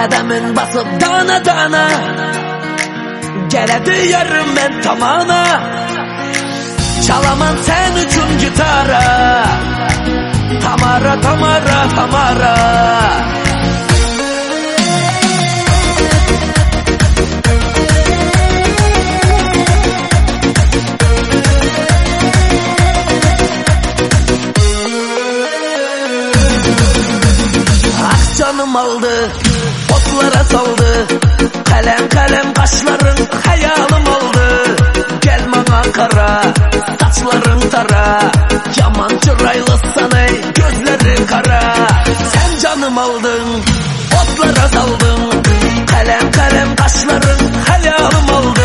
Qədəmin basıb dana dana. Gələdi yarım mən tamana. Çalaman sen üçün gitara. Tamara tamara tamara canım aldı Otlara saldı. Kalem kalem kaşların Hayalım oldu. Gel bana kara Saçların tara. Yaman çıraylı sana Gözlerin kara. Sen canım aldın Otlara saldın. Kalem kalem kaşların Hayalım oldu.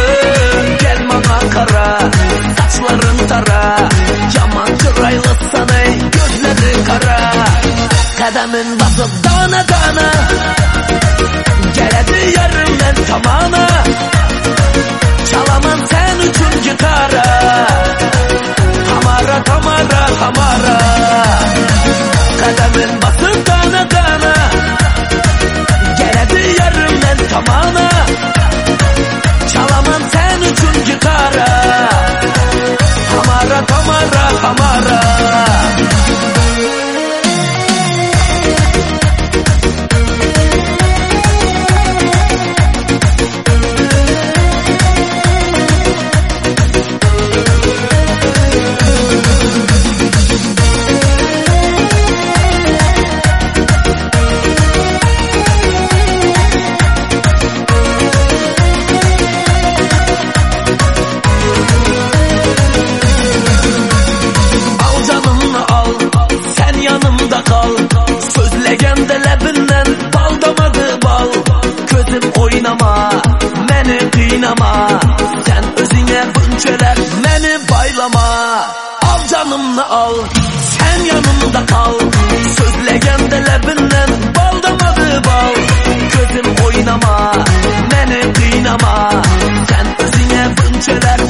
Gel bana kara Saçların tara. Yaman çıraylı sana Gözlerin kara. Kademin yarım ben Gözüm oynama beni kıynama. Sen özüne bınçeler beni baylama. Al canımı al sen yanımda kal. Sözlegende lebinden bal damadı bal. Gözüm oynama beni kıynama. Sen özüne bınçeler